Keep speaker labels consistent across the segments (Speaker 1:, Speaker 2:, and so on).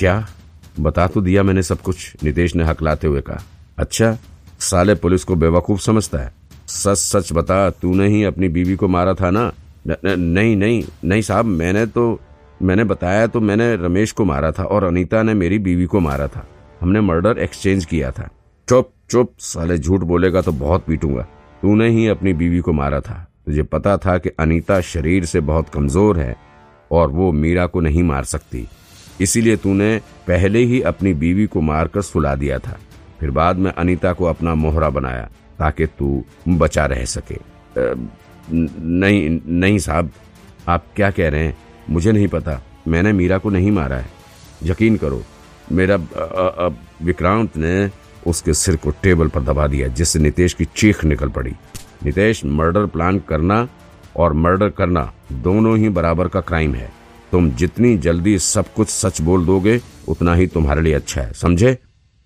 Speaker 1: क्या? बता तो दिया मैंने सब कुछ नितेश ने हकलाते हुए कहा। अच्छा साले पुलिस को बेवकूफ़ समझता है। सच सच बता तूने ही अपनी बीवी को मारा था ना? न, न, नहीं नहीं नहीं साहब मैंने तो मैंने बताया तो मैंने रमेश को मारा था और अनीता ने मेरी बीवी को मारा था। हमने मर्डर एक्सचेंज किया था। चुप चुप साले झूठ बोलेगा तो बहुत पीटूँगा। तूने ही अपनी बीवी को मारा था। तुझे पता था कि अनीता शरीर से बहुत कमज़ोर है और वो मीरा को नहीं मार सकती। इसीलिए तूने पहले ही अपनी बीवी को मारकर सुला दिया था। फिर बाद में अनीता को अपना मोहरा बनाया, ताकि तू बचा रह सके। नहीं नहीं साहब, आप क्या कह रहे हैं? मुझे नहीं पता। मैंने मीरा को नहीं मारा है। यकीन करो, मेरा विक्रांत ने उसके सिर को टेबल पर दबा दिया, जिससे नितेश की चीख निकल पड़ी। नितेश, मर्डर प्लान करना और मर्डर करना दोनों ही बराबर का क्राइम है। तुम जितनी जल्दी सब कुछ सच बोल दोगे, उतना ही तुम्हारे लिए अच्छा है। समझे?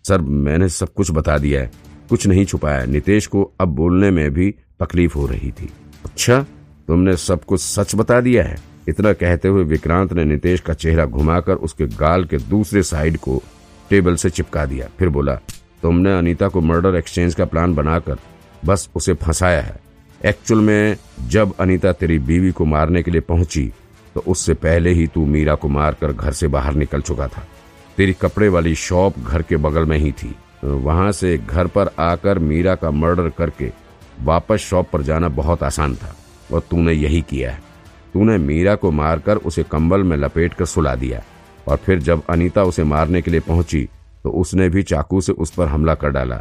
Speaker 1: सर, मैंने सब कुछ बता दिया है। कुछ नहीं छुपाया नितेश को अब बोलने में भी तकलीफ़ हो रही थी। अच्छा तुमने सब कुछ सच बता दिया है। इतना कहते हुए विक्रांत ने नितेश का चेहरा घुमाकर उसके गाल के दूसरे साइड को टेबल से चिपका दिया। फिर बोला, तुमने अनीता को मर्डर एक्सचेंज का प्लान बनाकर बस उसे फंसाया है। एक्चुअल में जब अनीता तेरी बीवी को मारने के लिए पहुँची तो उससे पहले ही तू मीरा को मारकर घर से बाहर निकल चुका था। तेरी कपड़े वाली शॉप घर के बगल में ही थी। वहाँ से घर पर आकर मीरा का मर्डर करके वापस शॉप पर जाना बहुत आसान था, और तूने यही किया है। तूने मीरा को मारकर उसे कंबल में लपेट कर सुला दिया, और फिर जब अनीता उसे मारने के लिए पहुँची तो उसने भी चाकू से उस पर हमला कर डाला।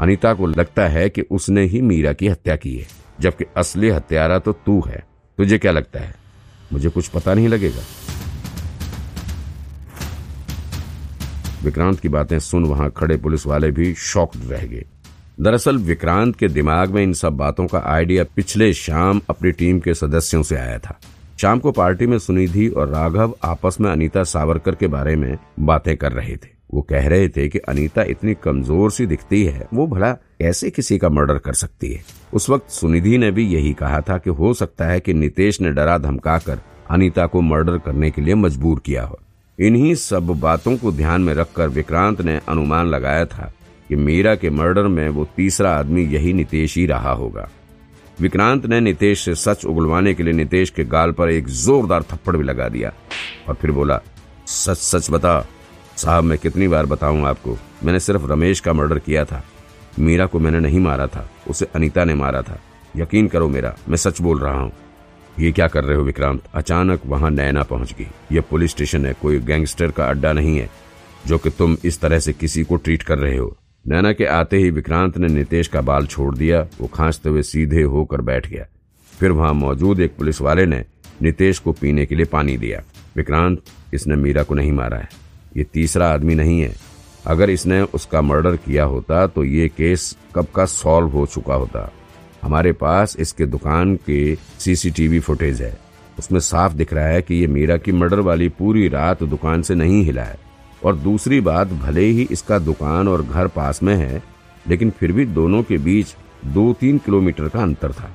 Speaker 1: अनीता को लगता है कि उसने ही मीरा की हत्या की है, जबकि असली हत्यारा तो तू है। तुझे क्या लगता है? मुझे कुछ पता नहीं लगेगा। विक्रांत की बातें सुन वहाँ खड़े पुलिस वाले भी शॉक्ड रह गए। दरअसल विक्रांत के दिमाग में इन सब बातों का आइडिया पिछले शाम अपनी टीम के सदस्यों से आया था। शाम को पार्टी में सुनिधि और राघव आपस में अनीता सावरकर के बारे में बातें कर रहे थे। वो कह रहे थे कि अनीता इतनी कमज़ोर सी दिखती है, वो भला कैसे किसी का मर्डर कर सकती है? उस वक्त सुनिधि ने भी यही कहा था कि हो सकता है कि नितेश ने डरा धमकाकर अनीता को मर्डर करने के लिए मजबूर किया हो। इन्हीं सब बातों को ध्यान में रखकर विक्रांत ने अनुमान लगाया था कि मीरा के मर्डर में वो तीसरा आदमी यही नितेश ही रहा होगा। विक्रांत ने नितेश से सच उगलवाने के लिए नितेश के गाल पर एक जोरदार थप्पड़ भी लगा दिया और फिर बोला, सच सच बता साहब, मैं कितनी बार बताऊँ आपको, मैंने सिर्फ़ रमेश का मर्डर किया था। मीरा को मैंने नहीं मारा था, उसे अनीता ने मारा था। यकीन करो मेरा, मैं सच बोल रहा हूँ। ये क्या कर रहे हो विक्रांत? अचानक वहाँ नैना पहुँच गई। ये पुलिस स्टेशन है, कोई गैंगस्टर का अड्डा नहीं है, जो कि तुम इस तरह से किसी को ट्रीट कर रहे हो। नैना के आते ही विक्रांत ने नितेश का बाल छोड़ दिया, वो खांसते हुए सीधे होकर बैठ गया। फिर वहाँ मौजूद एक पुलिस वाले ने नितेश को पीने के लिए पानी दिया। विक्रांत, इसने मीरा को नहीं मारा है। ये तीसरा आदमी नहीं है। अगर इसने उसका मर्डर किया होता तो ये केस कब का सॉल्व हो चुका होता। हमारे पास इसके दुकान के सीसीटीवी फुटेज है। उसमें साफ़ दिख रहा है कि ये मीरा की मर्डर वाली पूरी रात दुकान से नहीं हिला है। और दूसरी बात, भले ही इसका दुकान और घर पास में है, लेकिन फिर भी दोनों के बीच दो तीन किलोमीटर का अंतर था।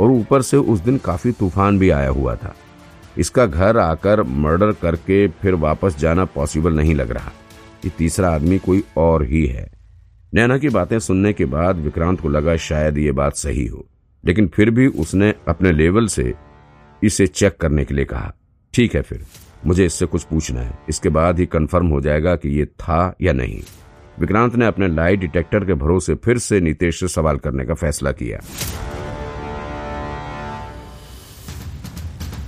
Speaker 1: और ऊपर से उस दिन काफ़ी तूफ़ान भी आया हुआ था। इसका घर आकर मर्डर करके फिर वापस जाना पॉसिबल नहीं लग रहा। कि तीसरा आदमी कोई और ही है। नैना की बातें सुनने के बाद विक्रांत को लगा शायद ये बात सही हो, लेकिन फिर भी उसने अपने लेवल से इसे चेक करने के लिए कहा। ठीक है फिर, मुझे इससे कुछ पूछना है। इसके बाद ही कंफर्म हो जाएगा कि ये था या नहीं। विक्रांत ने अपने लाई डिटेक्टर के भरोसे फिर से नीतेश से सवाल करने का फैसला किया।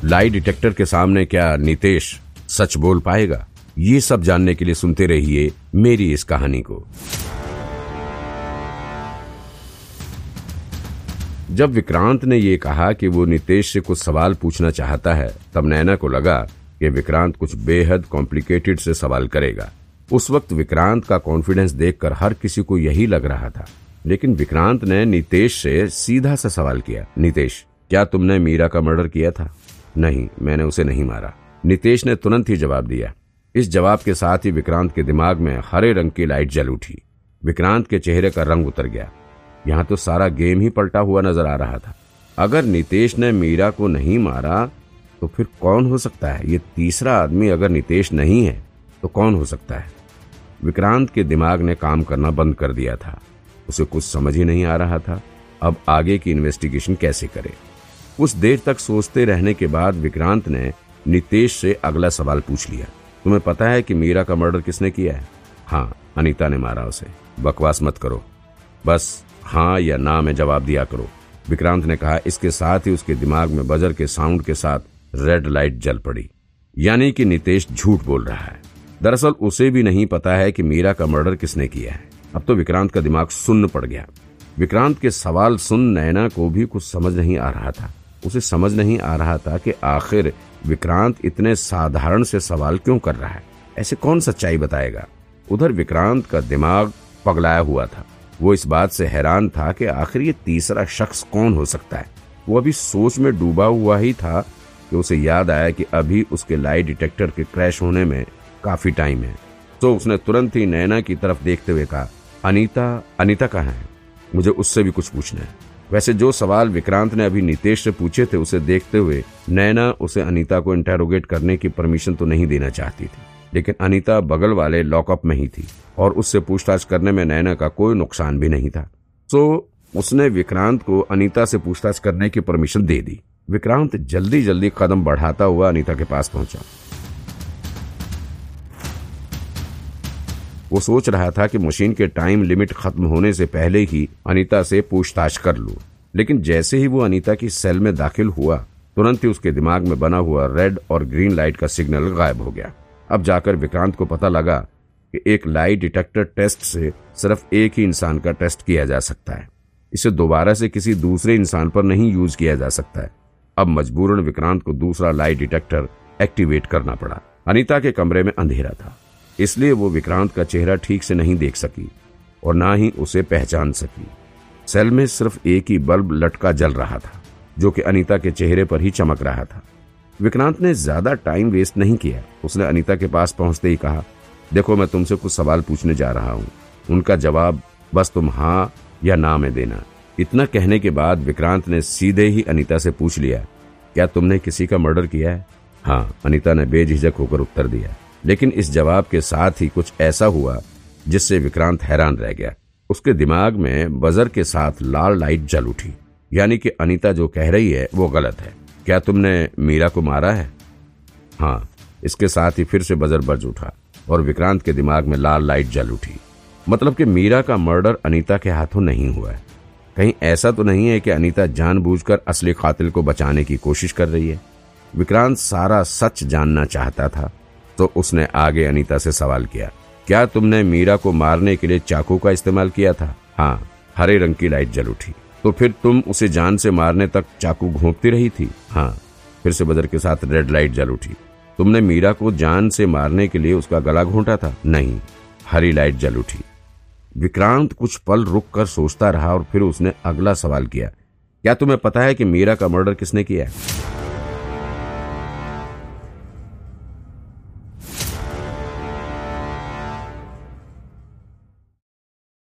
Speaker 1: लाई डिटेक्टर के सामने क्या नीतेश सच बोल पाएगा? ये सब जानने के लिए सुनते रहिए मेरी इस कहानी को। जब विक्रांत ने ये कहा कि वो नितेश से कुछ सवाल पूछना चाहता है, तब नैना को लगा कि विक्रांत कुछ बेहद कॉम्प्लिकेटेड से सवाल करेगा। उस वक्त विक्रांत का कॉन्फिडेंस देखकर हर किसी को यही लग रहा था। लेकिन विक्रांत ने नितेश से सीधा सा सवाल किया, नितेश, क्या तुमने मीरा का मर्डर किया था? नहीं, मैंने उसे नहीं मारा। नितेश ने तुरंत ही जवाब दिया। इस जवाब के साथ ही विक्रांत के दिमाग में हरे रंग की लाइट जल उठी। विक्रांत के चेहरे का रंग उतर गया। यहाँ तो सारा गेम ही पलटा हुआ नज़र आ रहा था। अगर नितेश ने मीरा को नहीं मारा तो फिर कौन हो सकता है? ये तीसरा आदमी अगर नितेश नहीं है तो कौन हो सकता है? विक्रांत के दिमाग ने काम करना बंद कर दिया था। उसे कुछ समझ ही नहीं आ रहा था। अब आगे की इन्वेस्टिगेशन कैसे करे? कुछ देर तक सोचते रहने के बाद विक्रांत ने नितेश से अगला सवाल पूछ लिया। तुम्हें पता है कि मीरा का मर्डर किसने किया है? हाँ अनीता ने मारा उसे। बकवास मत करो। बस हाँ या ना में जवाब दिया करो। विक्रांत ने कहा, इसके साथ ही उसके दिमाग में बजर के साउंड के साथ रेड लाइट जल पड़ी। यानी कि नितेश झूठ बोल रहा है। दरअसल उसे भी नहीं पता है कि मीरा का मर्डर किसने किया है। अब तो विक्रांत का दिमाग सुन्न पड़ गया। विक्रांत के सवाल सुन नैना को भी कुछ समझ नहीं आ रहा था। उसे समझ नहीं आ रहा था कि आखिर विक्रांत इतने साधारण से सवाल क्यों कर रहा है। ऐसे कौन सच्चाई बताएगा? उधर विक्रांत का दिमाग पगलाया हुआ था। वो इस बात से हैरान था कि आखिर ये तीसरा शख्स कौन हो सकता है? वो अभी सोच में डूबा हुआ ही था कि उसे याद आया कि अभी उसके लाइट डिटेक्टर के क्रैश होने में काफ़ी टाइम है। तो उसने तुरंत ही नैना की तरफ़ देखते हुए कहा, अनीता अनीता कहाँ है? मुझे उससे भी कुछ पूछना है। वैसे जो सवाल विक्रांत ने अभी नितेश से पूछे थे, उसे देखते हुए नैना उसे अनीता को इंटेरोगेट करने की परमिशन तो नहीं देना चाहती थी, लेकिन अनीता बगल वाले लॉकअप में ही थी और उससे पूछताछ करने में नैना का कोई नुकसान भी नहीं था। तो उसने विक्रांत को अनीता से पूछताछ करने की परमिशन दे दी। विक्रांत जल्दी जल्दी कदम बढ़ाता हुआ अनीता के पास पहुँचा। वो सोच रहा था कि मशीन के टाइम लिमिट खत्म होने से पहले ही अनीता से पूछताछ कर लू। लेकिन जैसे ही वो अनीता की सेल में दाखिल हुआ, तुरंत ही उसके दिमाग में बना हुआ रेड और ग्रीन लाइट का सिग्नल गायब हो गया। अब जाकर विक्रांत को पता लगा कि एक लाइट डिटेक्टर टेस्ट से सिर्फ़ एक ही इंसान का टेस्ट किया जा सकता है। इसे दोबारा से किसी दूसरे इंसान पर नहीं यूज़ किया जा सकता है। अब मजबूरन विक्रांत को दूसरा लाइट डिटेक्टर एक्टिवेट करना पड़ा। अनीता के कमरे में अंधेरा था। इसलिए वो विक्रांत का चेहरा ठीक से नहीं देख सकी और ना ही उसे पहचान सकी। सेल में सिर्फ़ एक ही बल्ब लटका जल रहा था, जो कि अनीता के चेहरे पर ही चमक रहा था। विक्रांत ने ज़्यादा टाइम वेस्ट नहीं किया। उसने अनीता के पास पहुँचते ही कहा, देखो, मैं तुमसे कुछ सवाल पूछने जा रहा हूँ। उनका जवाब, बस तुम हाँ या ना में देना। इतना कहने के बाद विक्रांत ने सीधे ही अनीता से पूछ लिया, क्या तुमने किसी का मर्डर किया है? हाँ अनीता ने बेझिझक होकर उत्तर दिया। लेकिन इस जवाब के साथ ही कुछ ऐसा हुआ, जिससे विक्रांत हैरान रह गया। उसके दिमाग में बजर के साथ लाल लाइट जल उठी। यानी कि अनीता जो कह रही है, वो गलत है। क्या तुमने मीरा को मारा है? हाँ इसके साथ ही फिर से बजर बज उठा और विक्रांत के दिमाग में लाल लाइट जल उठी। मतलब कि मीरा का मर्डर अनीता के हाथों नहीं हुआ है। कहीं ऐसा तो नहीं है कि अनीता जानबूझकर असली कातिल को बचाने की कोशिश कर रही है। विक्रांत सारा सच जानना चाहता था। तो उसने आगे अनीता से सवाल किया, क्या तुमने मीरा को मारने के लिए चाकू का इस्तेमाल किया था? हाँ हरे रंग की लाइट जल उठी। तो फिर तुम उसे जान से मारने तक चाकू घोंपती रही थी? हाँ फिर से बदर के साथ रेड लाइट जल उठी। तुमने मीरा को जान से मारने के लिए उसका गला घोंटा था? नहीं, हरी लाइट जल उठी। विक्रांत कुछ पल रुक कर सोचता रहा और फिर उसने अगला सवाल किया, क्या तुम्हें पता है कि मीरा का मर्डर किसने किया है?